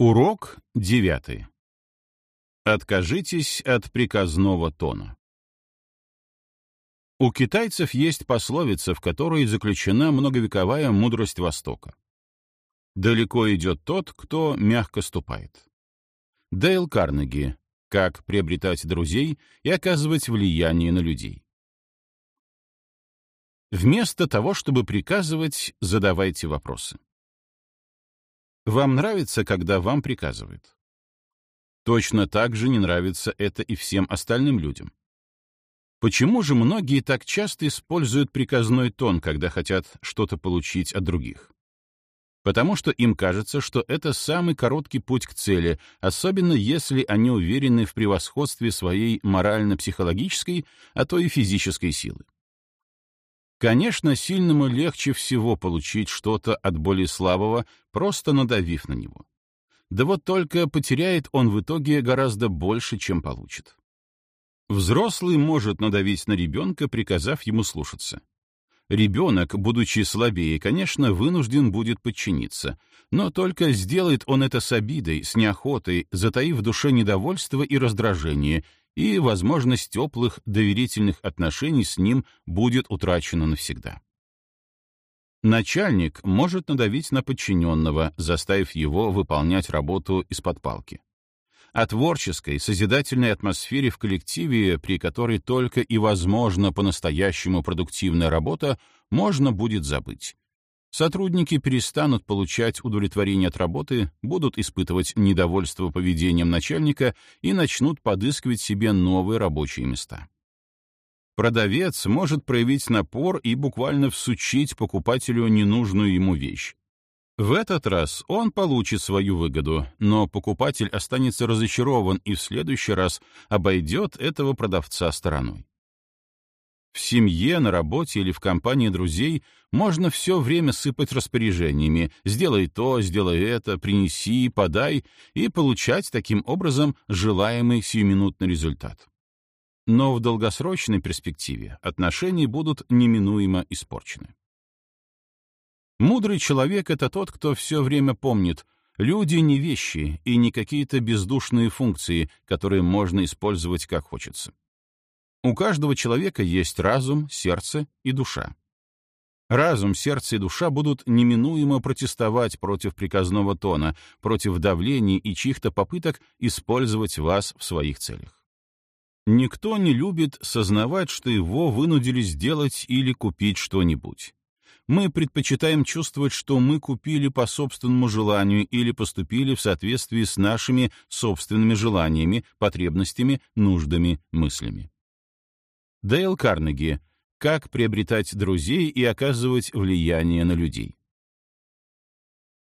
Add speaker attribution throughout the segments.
Speaker 1: Урок девятый. Откажитесь от приказного тона. У китайцев есть пословица, в которой заключена многовековая мудрость Востока. «Далеко идет тот, кто мягко ступает». Дейл Карнеги. Как приобретать друзей и оказывать влияние на людей. Вместо того, чтобы приказывать, задавайте вопросы. Вам нравится, когда вам приказывают? Точно так же не нравится это и всем остальным людям. Почему же многие так часто используют приказной тон, когда хотят что-то получить от других? Потому что им кажется, что это самый короткий путь к цели, особенно если они уверены в превосходстве своей морально-психологической, а то и физической силы. Конечно, сильному легче всего получить что-то от более слабого, просто надавив на него. Да вот только потеряет он в итоге гораздо больше, чем получит. Взрослый может надавить на ребенка, приказав ему слушаться. Ребенок, будучи слабее, конечно, вынужден будет подчиниться, но только сделает он это с обидой, с неохотой, затаив в душе недовольство и раздражение, и возможность теплых доверительных отношений с ним будет утрачена навсегда. Начальник может надавить на подчиненного, заставив его выполнять работу из-под палки. О творческой, созидательной атмосфере в коллективе, при которой только и возможно по-настоящему продуктивная работа, можно будет забыть. Сотрудники перестанут получать удовлетворение от работы, будут испытывать недовольство поведением начальника и начнут подыскивать себе новые рабочие места. Продавец может проявить напор и буквально всучить покупателю ненужную ему вещь. В этот раз он получит свою выгоду, но покупатель останется разочарован и в следующий раз обойдет этого продавца стороной. В семье, на работе или в компании друзей можно все время сыпать распоряжениями «сделай то, сделай это, принеси, подай» и получать таким образом желаемый сиюминутный результат. Но в долгосрочной перспективе отношения будут неминуемо испорчены. Мудрый человек — это тот, кто все время помнит, люди не вещи и не какие-то бездушные функции, которые можно использовать как хочется. У каждого человека есть разум, сердце и душа. Разум, сердце и душа будут неминуемо протестовать против приказного тона, против давления и чьих-то попыток использовать вас в своих целях. Никто не любит сознавать, что его вынудили сделать или купить что-нибудь. Мы предпочитаем чувствовать, что мы купили по собственному желанию или поступили в соответствии с нашими собственными желаниями, потребностями, нуждами, мыслями. Дейл Карнеги. Как приобретать друзей и оказывать влияние на людей.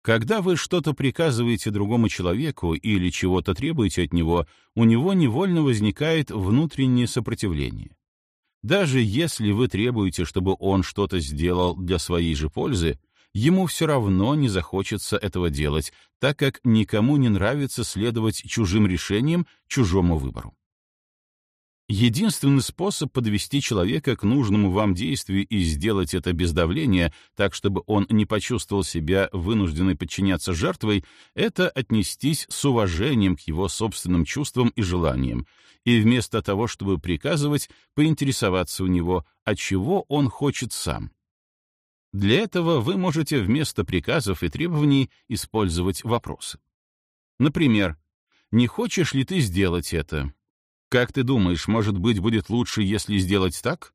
Speaker 1: Когда вы что-то приказываете другому человеку или чего-то требуете от него, у него невольно возникает внутреннее сопротивление. Даже если вы требуете, чтобы он что-то сделал для своей же пользы, ему все равно не захочется этого делать, так как никому не нравится следовать чужим решениям, чужому выбору. Единственный способ подвести человека к нужному вам действию и сделать это без давления, так чтобы он не почувствовал себя вынужденной подчиняться жертвой, это отнестись с уважением к его собственным чувствам и желаниям, и вместо того, чтобы приказывать, поинтересоваться у него, от чего он хочет сам. Для этого вы можете вместо приказов и требований использовать вопросы. Например, «Не хочешь ли ты сделать это?» Как ты думаешь, может быть, будет лучше, если сделать так?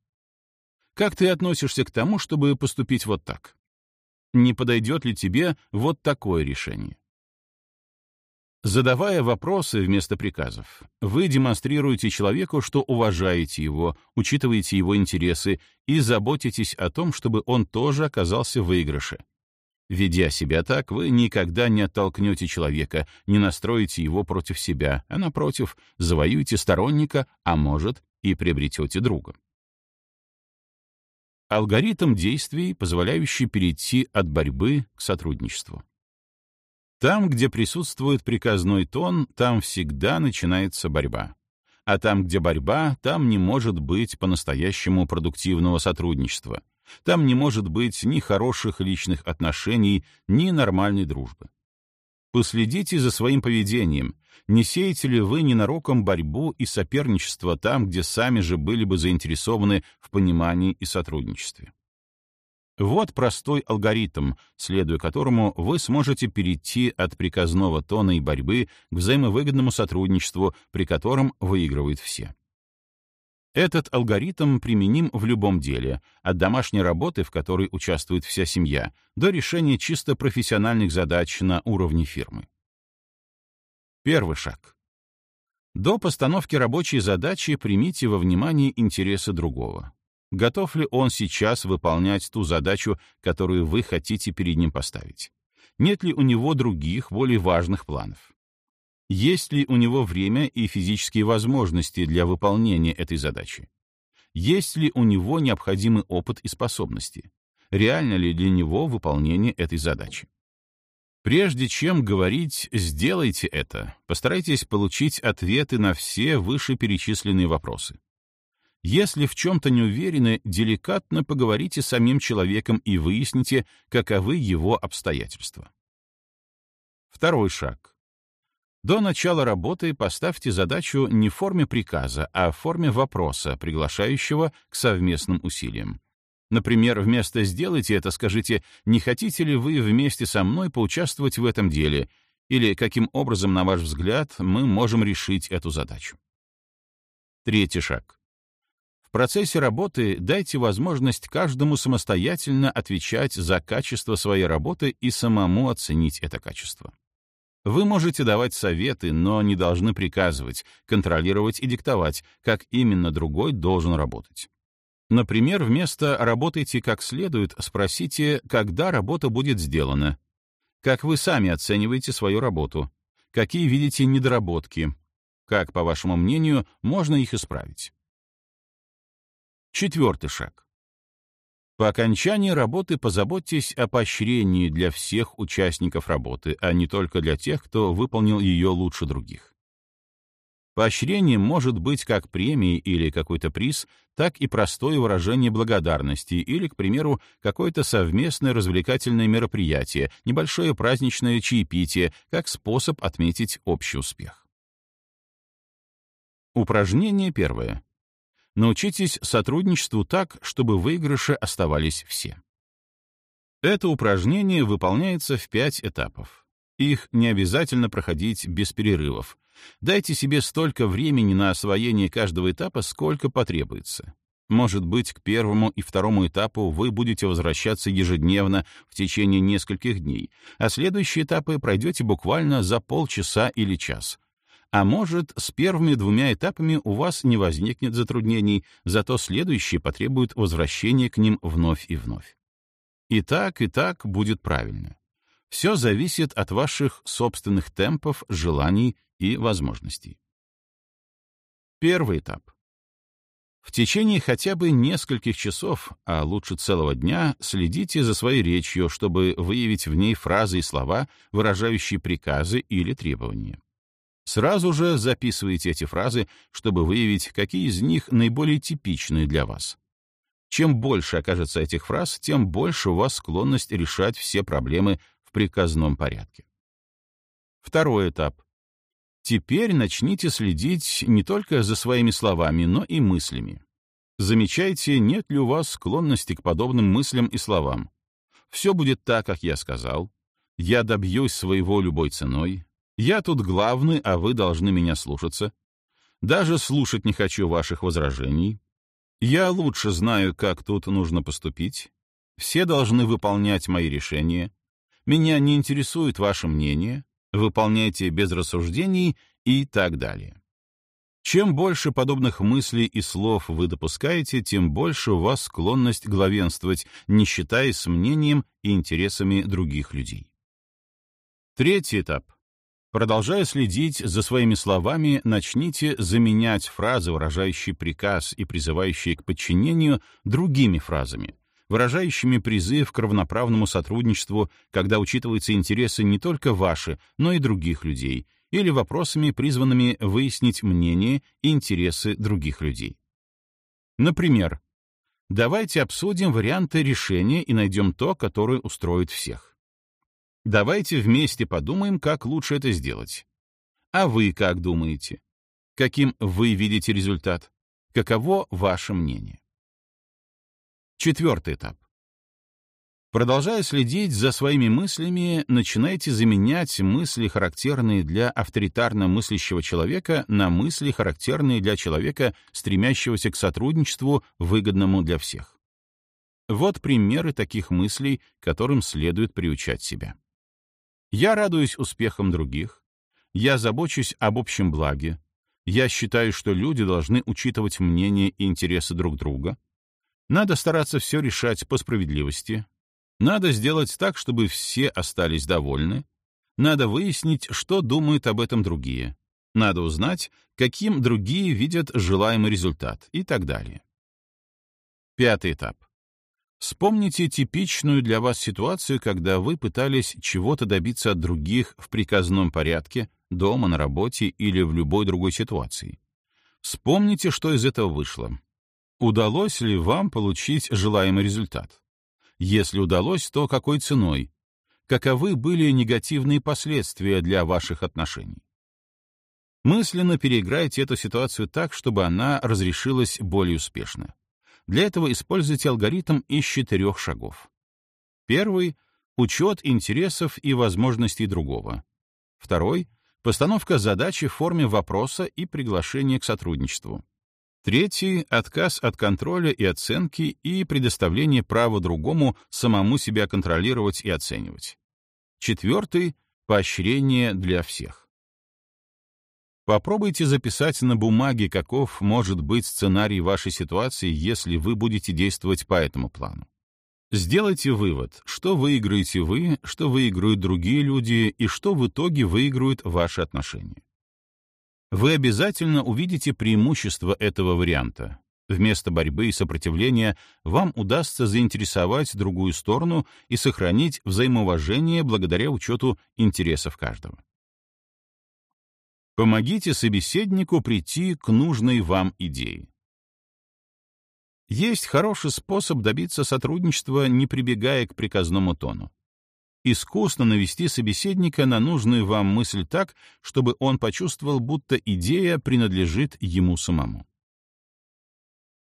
Speaker 1: Как ты относишься к тому, чтобы поступить вот так? Не подойдет ли тебе вот такое решение? Задавая вопросы вместо приказов, вы демонстрируете человеку, что уважаете его, учитываете его интересы и заботитесь о том, чтобы он тоже оказался в выигрыше, Ведя себя так, вы никогда не оттолкнете человека, не настроите его против себя, а, напротив, завоюете сторонника, а может, и приобретете друга. Алгоритм действий, позволяющий перейти от борьбы к сотрудничеству. Там, где присутствует приказной тон, там всегда начинается борьба. А там, где борьба, там не может быть по-настоящему продуктивного сотрудничества, там не может быть ни хороших личных отношений, ни нормальной дружбы. Последите за своим поведением. Не сеете ли вы ненароком борьбу и соперничество там, где сами же были бы заинтересованы в понимании и сотрудничестве? Вот простой алгоритм, следуя которому вы сможете перейти от приказного тона и борьбы к взаимовыгодному сотрудничеству, при котором выигрывают все. Этот алгоритм применим в любом деле, от домашней работы, в которой участвует вся семья, до решения чисто профессиональных задач на уровне фирмы. Первый шаг. До постановки рабочей задачи примите во внимание интересы другого. Готов ли он сейчас выполнять ту задачу, которую вы хотите перед ним поставить? Нет ли у него других, более важных планов? Есть ли у него время и физические возможности для выполнения этой задачи? Есть ли у него необходимый опыт и способности? Реально ли для него выполнение этой задачи? Прежде чем говорить «сделайте это», постарайтесь получить ответы на все вышеперечисленные вопросы. Если в чем-то не уверены, деликатно поговорите с самим человеком и выясните, каковы его обстоятельства. Второй шаг. До начала работы поставьте задачу не в форме приказа, а в форме вопроса, приглашающего к совместным усилиям. Например, вместо «сделайте это» скажите «не хотите ли вы вместе со мной поучаствовать в этом деле?» или «каким образом, на ваш взгляд, мы можем решить эту задачу?» Третий шаг. В процессе работы дайте возможность каждому самостоятельно отвечать за качество своей работы и самому оценить это качество. Вы можете давать советы, но не должны приказывать, контролировать и диктовать, как именно другой должен работать. Например, вместо «работайте как следует» спросите, когда работа будет сделана, как вы сами оцениваете свою работу, какие видите недоработки, как, по вашему мнению, можно их исправить. Четвертый шаг. По окончании работы позаботьтесь о поощрении для всех участников работы, а не только для тех, кто выполнил ее лучше других. Поощрение может быть как премией или какой-то приз, так и простое выражение благодарности или, к примеру, какое-то совместное развлекательное мероприятие, небольшое праздничное чаепитие, как способ отметить общий успех. Упражнение первое. Научитесь сотрудничеству так, чтобы выигрыши оставались все. Это упражнение выполняется в пять этапов. Их не обязательно проходить без перерывов. Дайте себе столько времени на освоение каждого этапа, сколько потребуется. Может быть, к первому и второму этапу вы будете возвращаться ежедневно в течение нескольких дней, а следующие этапы пройдете буквально за полчаса или час — а может, с первыми двумя этапами у вас не возникнет затруднений, зато следующие потребуют возвращения к ним вновь и вновь. И так, и так будет правильно. Все зависит от ваших собственных темпов, желаний и возможностей. Первый этап. В течение хотя бы нескольких часов, а лучше целого дня, следите за своей речью, чтобы выявить в ней фразы и слова, выражающие приказы или требования. Сразу же записывайте эти фразы, чтобы выявить, какие из них наиболее типичные для вас. Чем больше окажется этих фраз, тем больше у вас склонность решать все проблемы в приказном порядке. Второй этап. Теперь начните следить не только за своими словами, но и мыслями. Замечайте, нет ли у вас склонности к подобным мыслям и словам. Все будет так, как я сказал. Я добьюсь своего любой ценой. Я тут главный, а вы должны меня слушаться. Даже слушать не хочу ваших возражений. Я лучше знаю, как тут нужно поступить. Все должны выполнять мои решения. Меня не интересует ваше мнение. Выполняйте без рассуждений и так далее. Чем больше подобных мыслей и слов вы допускаете, тем больше у вас склонность главенствовать, не считаясь с мнением и интересами других людей. Третий этап — Продолжая следить за своими словами, начните заменять фразы, выражающие приказ и призывающие к подчинению, другими фразами, выражающими призыв к равноправному сотрудничеству, когда учитываются интересы не только ваши, но и других людей, или вопросами, призванными выяснить мнение и интересы других людей. Например, давайте обсудим варианты решения и найдем то, которое устроит всех. Давайте вместе подумаем, как лучше это сделать. А вы как думаете? Каким вы видите результат? Каково ваше мнение? Четвертый этап. Продолжая следить за своими мыслями, начинайте заменять мысли, характерные для авторитарно мыслящего человека, на мысли, характерные для человека, стремящегося к сотрудничеству, выгодному для всех. Вот примеры таких мыслей, которым следует приучать себя. Я радуюсь успехам других. Я забочусь об общем благе. Я считаю, что люди должны учитывать мнение и интересы друг друга. Надо стараться все решать по справедливости, надо сделать так, чтобы все остались довольны. Надо выяснить, что думают об этом другие. Надо узнать, каким другие видят желаемый результат и так далее. Пятый этап. Вспомните типичную для вас ситуацию, когда вы пытались чего-то добиться от других в приказном порядке, дома, на работе или в любой другой ситуации. Вспомните, что из этого вышло. Удалось ли вам получить желаемый результат? Если удалось, то какой ценой? Каковы были негативные последствия для ваших отношений? Мысленно переиграйте эту ситуацию так, чтобы она разрешилась более успешно. Для этого используйте алгоритм из четырех шагов. Первый — учет интересов и возможностей другого. Второй — постановка задачи в форме вопроса и приглашение к сотрудничеству. Третий — отказ от контроля и оценки и предоставление права другому самому себя контролировать и оценивать. Четвертый — поощрение для всех. Попробуйте записать на бумаге, каков может быть сценарий вашей ситуации, если вы будете действовать по этому плану. Сделайте вывод, что выиграете вы, что выиграют другие люди и что в итоге выиграют ваши отношения вы обязательно увидите преимущество этого варианта. Вместо борьбы и сопротивления вам удастся заинтересовать другую сторону и сохранить взаимоуважение благодаря учету интересов каждого. Помогите собеседнику прийти к нужной вам идее. Есть хороший способ добиться сотрудничества, не прибегая к приказному тону искусно навести собеседника на нужную вам мысль так, чтобы он почувствовал, будто идея принадлежит ему самому.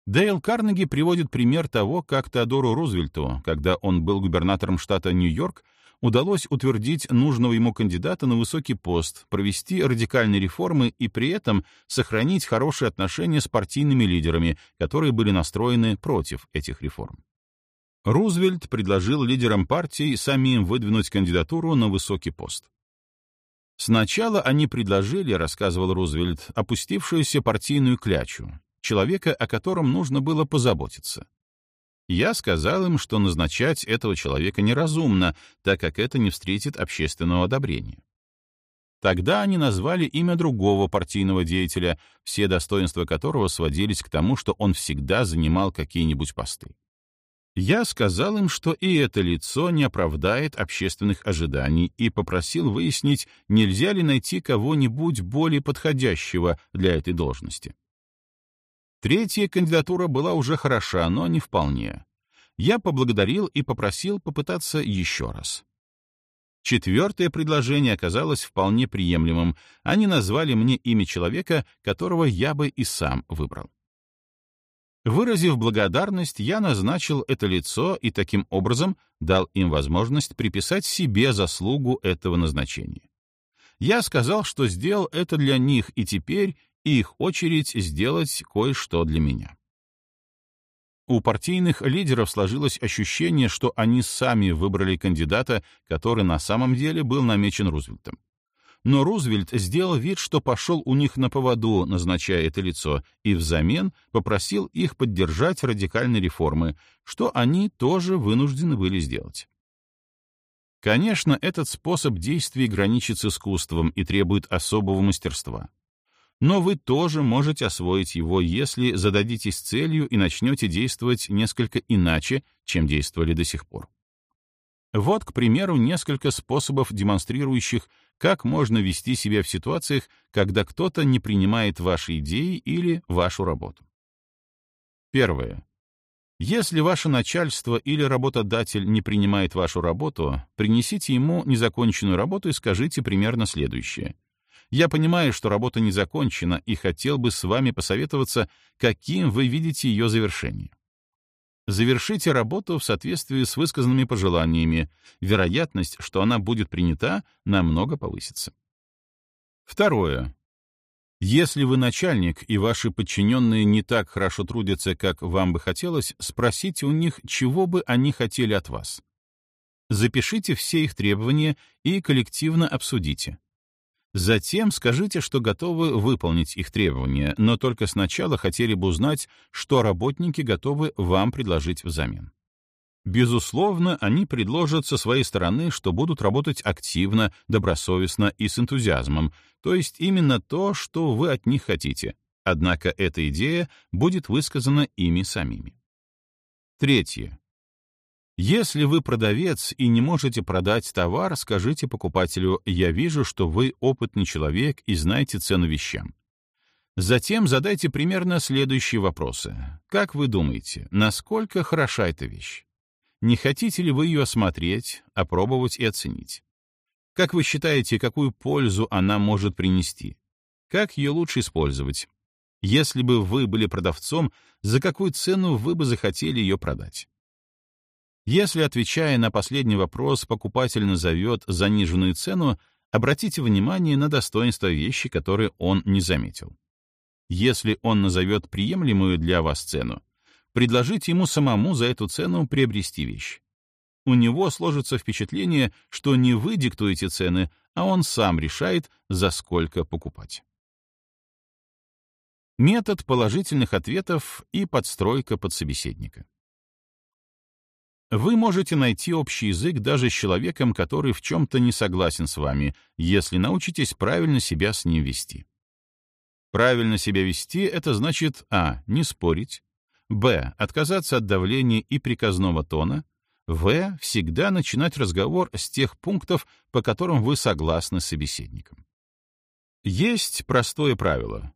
Speaker 1: Дейл Карнеги приводит пример того, как Теодору Рузвельту, когда он был губернатором штата Нью-Йорк, удалось утвердить нужного ему кандидата на высокий пост, провести радикальные реформы и при этом сохранить хорошие отношения с партийными лидерами, которые были настроены против этих реформ. Рузвельт предложил лидерам партии самим выдвинуть кандидатуру на высокий пост. Сначала они предложили, рассказывал Рузвельт, опустившуюся партийную клячу, человека, о котором нужно было позаботиться. Я сказал им, что назначать этого человека неразумно, так как это не встретит общественного одобрения. Тогда они назвали имя другого партийного деятеля, все достоинства которого сводились к тому, что он всегда занимал какие-нибудь посты. Я сказал им, что и это лицо не оправдает общественных ожиданий и попросил выяснить, нельзя ли найти кого-нибудь более подходящего для этой должности. Третья кандидатура была уже хороша, но не вполне. Я поблагодарил и попросил попытаться еще раз. Четвертое предложение оказалось вполне приемлемым. Они назвали мне имя человека, которого я бы и сам выбрал. Выразив благодарность, я назначил это лицо и таким образом дал им возможность приписать себе заслугу этого назначения. Я сказал, что сделал это для них, и теперь их очередь сделать кое-что для меня. У партийных лидеров сложилось ощущение, что они сами выбрали кандидата, который на самом деле был намечен Рузвельтом. Но Рузвельт сделал вид, что пошел у них на поводу, назначая это лицо, и взамен попросил их поддержать радикальные реформы, что они тоже вынуждены были сделать. Конечно, этот способ действий граничит с искусством и требует особого мастерства. Но вы тоже можете освоить его, если зададитесь целью и начнете действовать несколько иначе, чем действовали до сих пор. Вот, к примеру, несколько способов, демонстрирующих, как можно вести себя в ситуациях, когда кто-то не принимает ваши идеи или вашу работу. Первое. Если ваше начальство или работодатель не принимает вашу работу, принесите ему незаконченную работу и скажите примерно следующее. Я понимаю, что работа не закончена, и хотел бы с вами посоветоваться, каким вы видите ее завершение. Завершите работу в соответствии с высказанными пожеланиями. Вероятность, что она будет принята, намного повысится. Второе. Если вы начальник, и ваши подчиненные не так хорошо трудятся, как вам бы хотелось, спросите у них, чего бы они хотели от вас. Запишите все их требования и коллективно обсудите. Затем скажите, что готовы выполнить их требования, но только сначала хотели бы узнать, что работники готовы вам предложить взамен. Безусловно, они предложат со своей стороны, что будут работать активно, добросовестно и с энтузиазмом, то есть именно то, что вы от них хотите. Однако эта идея будет высказана ими самими. Третье. Если вы продавец и не можете продать товар, скажите покупателю «Я вижу, что вы опытный человек и знаете цену вещам». Затем задайте примерно следующие вопросы. Как вы думаете, насколько хороша эта вещь? Не хотите ли вы ее осмотреть, опробовать и оценить? Как вы считаете, какую пользу она может принести? Как ее лучше использовать? Если бы вы были продавцом, за какую цену вы бы захотели ее продать? Если, отвечая на последний вопрос, покупатель назовет заниженную цену, обратите внимание на достоинство вещи, которые он не заметил. Если он назовет приемлемую для вас цену, предложите ему самому за эту цену приобрести вещь. У него сложится впечатление, что не вы диктуете цены, а он сам решает, за сколько покупать. Метод положительных ответов и подстройка под собеседника. Вы можете найти общий язык даже с человеком, который в чем-то не согласен с вами, если научитесь правильно себя с ним вести. Правильно себя вести — это значит а. не спорить, б. отказаться от давления и приказного тона, в. всегда начинать разговор с тех пунктов, по которым вы согласны с собеседником. Есть простое правило.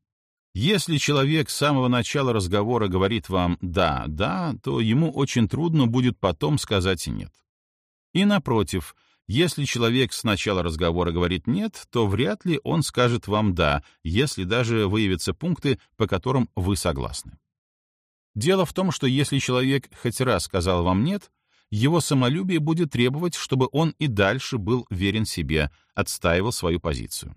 Speaker 1: Если человек с самого начала разговора говорит вам «да, да», то ему очень трудно будет потом сказать «нет». И напротив, если человек с начала разговора говорит «нет», то вряд ли он скажет вам «да», если даже выявятся пункты, по которым вы согласны. Дело в том, что если человек хоть раз сказал вам «нет», его самолюбие будет требовать, чтобы он и дальше был верен себе, отстаивал свою позицию.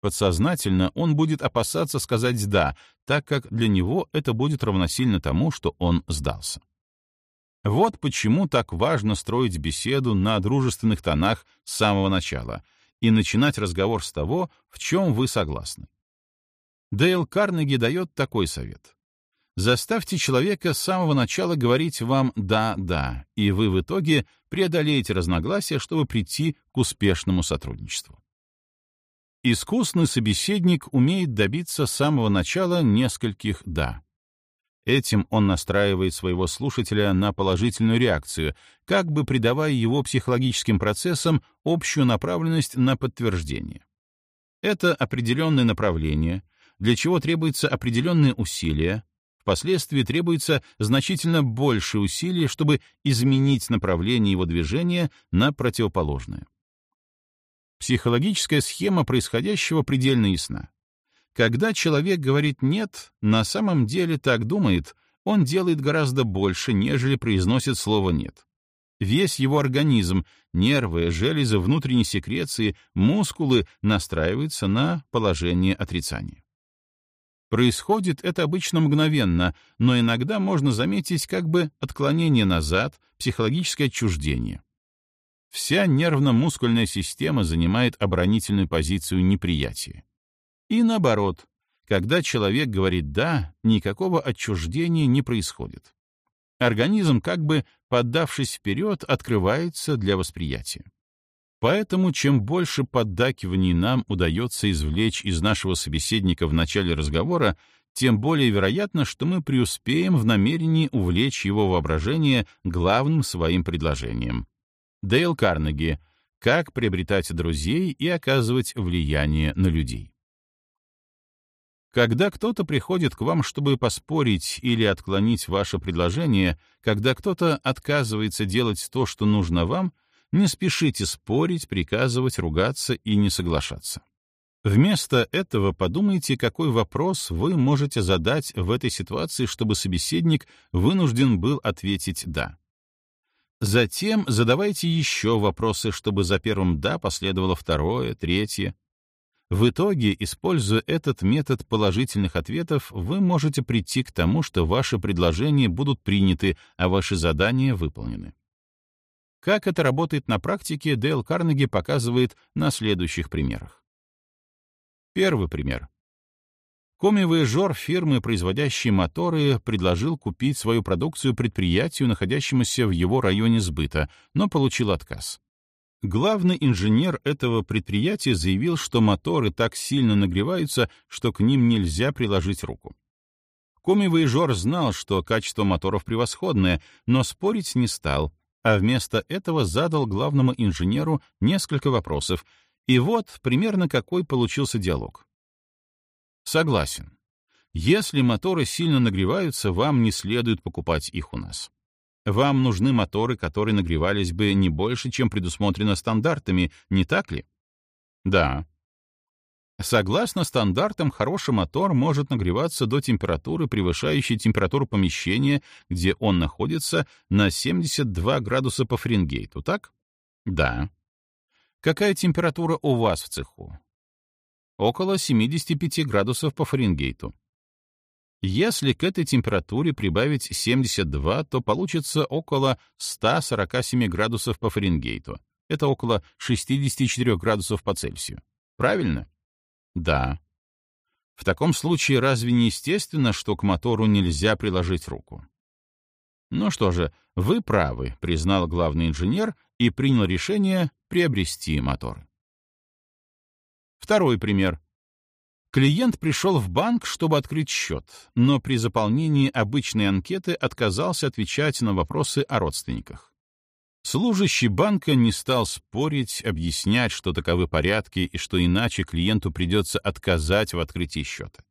Speaker 1: Подсознательно он будет опасаться сказать «да», так как для него это будет равносильно тому, что он сдался. Вот почему так важно строить беседу на дружественных тонах с самого начала и начинать разговор с того, в чем вы согласны. Дейл Карнеги дает такой совет. Заставьте человека с самого начала говорить вам «да, да», и вы в итоге преодолеете разногласия, чтобы прийти к успешному сотрудничеству. Искусный собеседник умеет добиться с самого начала нескольких «да». Этим он настраивает своего слушателя на положительную реакцию, как бы придавая его психологическим процессам общую направленность на подтверждение. Это определенное направление, для чего требуется определенные усилия, впоследствии требуется значительно больше усилий, чтобы изменить направление его движения на противоположное. Психологическая схема происходящего предельно ясна. Когда человек говорит «нет», на самом деле так думает, он делает гораздо больше, нежели произносит слово «нет». Весь его организм, нервы, железы внутренней секреции, мускулы настраиваются на положение отрицания. Происходит это обычно мгновенно, но иногда можно заметить как бы отклонение назад, психологическое отчуждение. Вся нервно-мускульная система занимает оборонительную позицию неприятия. И наоборот, когда человек говорит «да», никакого отчуждения не происходит. Организм, как бы поддавшись вперед, открывается для восприятия. Поэтому чем больше поддакиваний нам удается извлечь из нашего собеседника в начале разговора, тем более вероятно, что мы преуспеем в намерении увлечь его воображение главным своим предложением. Дейл Карнеги «Как приобретать друзей и оказывать влияние на людей». Когда кто-то приходит к вам, чтобы поспорить или отклонить ваше предложение, когда кто-то отказывается делать то, что нужно вам, не спешите спорить, приказывать, ругаться и не соглашаться. Вместо этого подумайте, какой вопрос вы можете задать в этой ситуации, чтобы собеседник вынужден был ответить «да». Затем задавайте еще вопросы, чтобы за первым «да» последовало второе, третье. В итоге, используя этот метод положительных ответов, вы можете прийти к тому, что ваши предложения будут приняты, а ваши задания выполнены. Как это работает на практике, Дейл Карнеги показывает на следующих примерах. Первый пример. Коми-вояжер фирмы, производящей моторы, предложил купить свою продукцию предприятию, находящемуся в его районе сбыта, но получил отказ. Главный инженер этого предприятия заявил, что моторы так сильно нагреваются, что к ним нельзя приложить руку. Коми-вояжер знал, что качество моторов превосходное, но спорить не стал, а вместо этого задал главному инженеру несколько вопросов, и вот примерно какой получился диалог. Согласен. Если моторы сильно нагреваются, вам не следует покупать их у нас. Вам нужны моторы, которые нагревались бы не больше, чем предусмотрено стандартами, не так ли? Да. Согласно стандартам, хороший мотор может нагреваться до температуры, превышающей температуру помещения, где он находится, на 72 градуса по Фаренгейту, так? Да. Какая температура у вас в цеху? Около 75 градусов по Фаренгейту. Если к этой температуре прибавить 72, то получится около 147 градусов по Фаренгейту. Это около 64 градусов по Цельсию. Правильно? Да. В таком случае разве не естественно, что к мотору нельзя приложить руку? Ну что же, вы правы, признал главный инженер и принял решение приобрести моторы. Второй пример. Клиент пришел в банк, чтобы открыть счет, но при заполнении обычной анкеты отказался отвечать на вопросы о родственниках. Служащий банка не стал спорить, объяснять, что таковы порядки и что иначе клиенту придется отказать в открытии счета.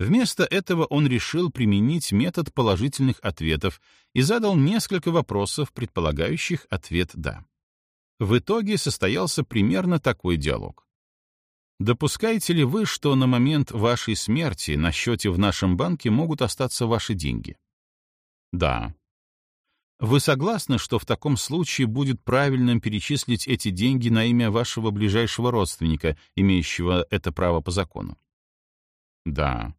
Speaker 1: Вместо этого он решил применить метод положительных ответов и задал несколько вопросов, предполагающих ответ «да». В итоге состоялся примерно такой диалог. Допускаете ли вы, что на момент вашей смерти на счете в нашем банке могут остаться ваши деньги? Да. Вы согласны, что в таком случае будет правильным перечислить эти деньги на имя вашего ближайшего родственника, имеющего это право по закону? Да.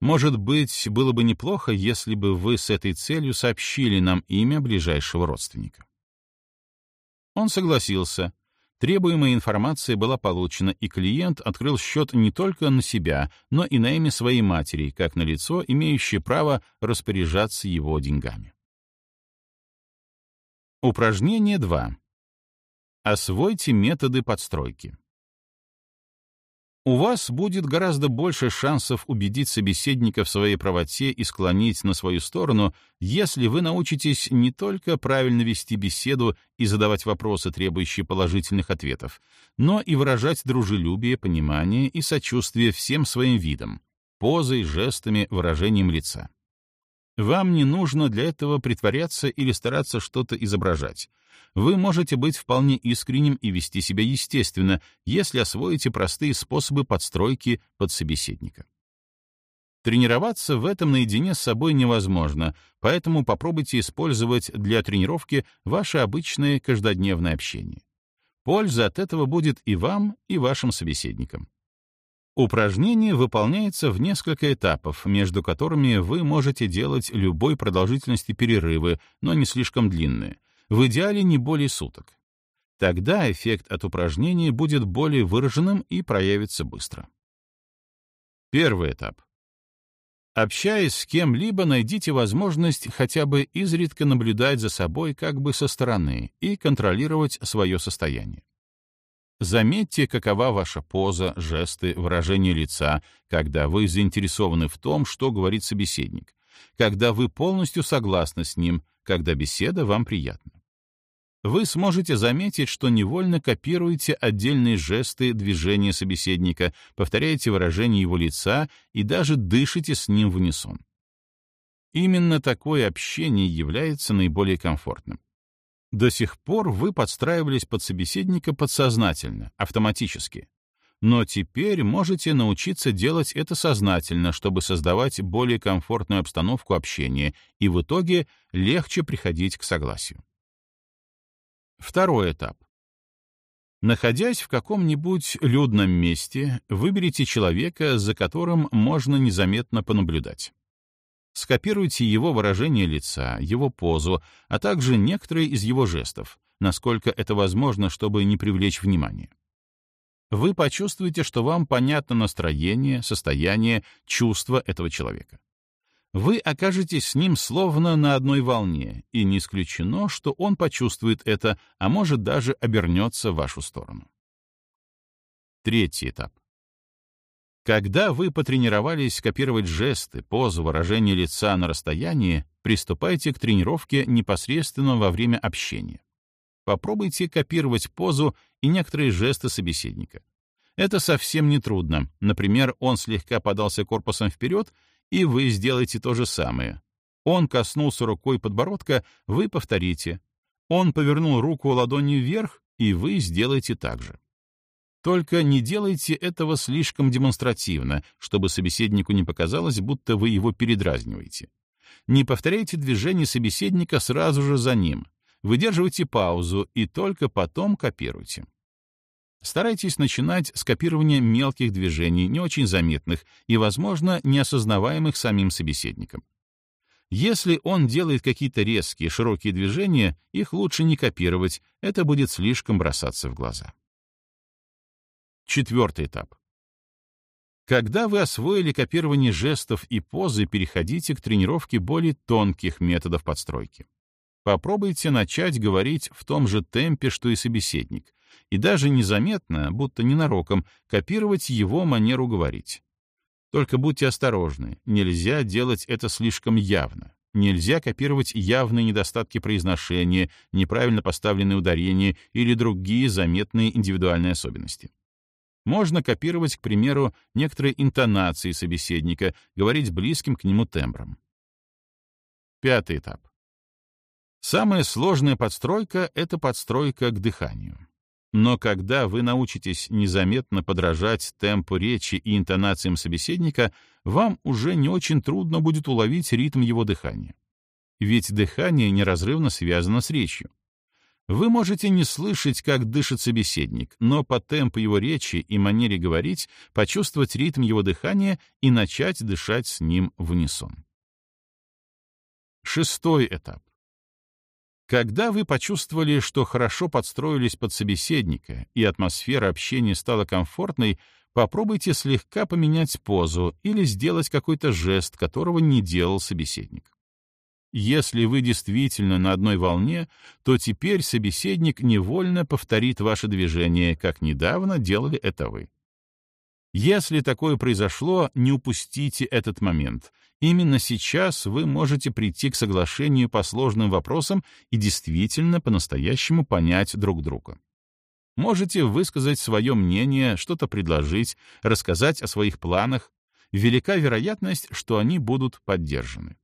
Speaker 1: Может быть, было бы неплохо, если бы вы с этой целью сообщили нам имя ближайшего родственника. Он согласился, Требуемая информация была получена, и клиент открыл счет не только на себя, но и на имя своей матери, как на лицо, имеющее право распоряжаться его деньгами. Упражнение 2. Освойте методы подстройки. У вас будет гораздо больше шансов убедить собеседника в своей правоте и склонить на свою сторону, если вы научитесь не только правильно вести беседу и задавать вопросы, требующие положительных ответов, но и выражать дружелюбие, понимание и сочувствие всем своим видам, позой, жестами, выражением лица. Вам не нужно для этого притворяться или стараться что-то изображать вы можете быть вполне искренним и вести себя естественно, если освоите простые способы подстройки под собеседника. Тренироваться в этом наедине с собой невозможно, поэтому попробуйте использовать для тренировки ваше обычное каждодневное общение. Польза от этого будет и вам, и вашим собеседникам. Упражнение выполняется в несколько этапов, между которыми вы можете делать любой продолжительности перерывы, но не слишком длинные, в идеале не более суток. Тогда эффект от упражнения будет более выраженным и проявится быстро. Первый этап. Общаясь с кем-либо, найдите возможность хотя бы изредка наблюдать за собой как бы со стороны и контролировать свое состояние. Заметьте, какова ваша поза, жесты, выражение лица, когда вы заинтересованы в том, что говорит собеседник, когда вы полностью согласны с ним, когда беседа вам приятна. вы сможете заметить, что невольно копируете отдельные жесты движения собеседника, повторяете выражение его лица и даже дышите с ним в унисон. Именно такое общение является наиболее комфортным. До сих пор вы подстраивались под собеседника подсознательно, автоматически. Но теперь можете научиться делать это сознательно, чтобы создавать более комфортную обстановку общения и в итоге легче приходить к согласию. Второй этап. Находясь в каком-нибудь людном месте, выберите человека, за которым можно незаметно понаблюдать. Скопируйте его выражение лица, его позу, а также некоторые из его жестов, насколько это возможно, чтобы не привлечь внимание. Вы почувствуете, что вам понятно настроение, состояние, чувство этого человека вы окажетесь с ним словно на одной волне, и не исключено, что он почувствует это, а может даже обернется в вашу сторону. Третий этап. Когда вы потренировались копировать жесты, позу, выражение лица на расстоянии, приступайте к тренировке непосредственно во время общения. Попробуйте копировать позу и некоторые жесты собеседника. Это совсем не трудно. Например, он слегка подался корпусом вперед, и вы сделаете то же самое. Он коснулся рукой подбородка, вы повторите. Он повернул руку ладонью вверх, и вы сделаете так же. Только не делайте этого слишком демонстративно, чтобы собеседнику не показалось, будто вы его передразниваете. Не повторяйте движение собеседника сразу же за ним. Выдерживайте паузу и только потом копируйте. Старайтесь начинать с копирования мелких движений, не очень заметных и, возможно, неосознаваемых самим собеседником. Если он делает какие-то резкие, широкие движения, их лучше не копировать, это будет слишком бросаться в глаза. Четвертый этап. Когда вы освоили копирование жестов и позы, переходите к тренировке более тонких методов подстройки. Попробуйте начать говорить в том же темпе, что и собеседник, и даже незаметно, будто ненароком, копировать его манеру говорить. Только будьте осторожны, нельзя делать это слишком явно. Нельзя копировать явные недостатки произношения, неправильно поставленные ударения или другие заметные индивидуальные особенности. Можно копировать, к примеру, некоторые интонации собеседника, говорить близким к нему тембром. Пятый этап. Самая сложная подстройка — это подстройка к дыханию. Но когда вы научитесь незаметно подражать темпу речи и интонациям собеседника, вам уже не очень трудно будет уловить ритм его дыхания. Ведь дыхание неразрывно связано с речью. Вы можете не слышать, как дышит собеседник, но по темпу его речи и манере говорить почувствовать ритм его дыхания и начать дышать с ним в унисон. Шестой этап. Когда вы почувствовали, что хорошо подстроились под собеседника и атмосфера общения стала комфортной, попробуйте слегка поменять позу или сделать какой-то жест, которого не делал собеседник. Если вы действительно на одной волне, то теперь собеседник невольно повторит ваше движение, как недавно делали это вы. Если такое произошло, не упустите этот момент. Именно сейчас вы можете прийти к соглашению по сложным вопросам и действительно по-настоящему понять друг друга. Можете высказать свое мнение, что-то предложить, рассказать о своих планах. Велика вероятность, что они будут поддержаны.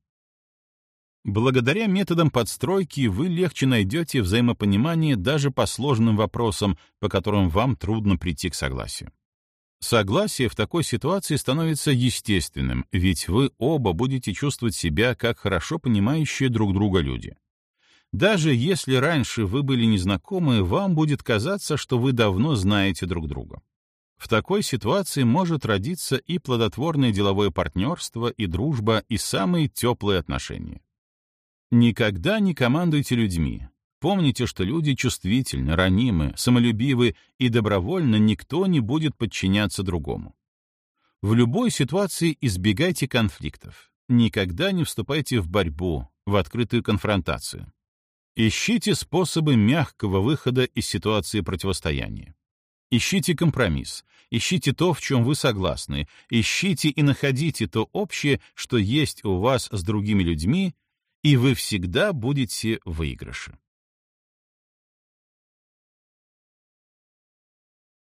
Speaker 1: Благодаря методам подстройки вы легче найдете взаимопонимание даже по сложным вопросам, по которым вам трудно прийти к согласию. Согласие в такой ситуации становится естественным, ведь вы оба будете чувствовать себя как хорошо понимающие друг друга люди. Даже если раньше вы были незнакомы, вам будет казаться, что вы давно знаете друг друга. В такой ситуации может родиться и плодотворное деловое партнерство, и дружба, и самые теплые отношения. Никогда не командуйте людьми, Помните, что люди чувствительны, ранимы, самолюбивы, и добровольно никто не будет подчиняться другому. В любой ситуации избегайте конфликтов. Никогда не вступайте в борьбу, в открытую конфронтацию. Ищите способы мягкого выхода из ситуации противостояния. Ищите компромисс, ищите то, в чем вы согласны, ищите и находите то общее, что есть у вас с другими людьми, и вы всегда будете в выигрыше.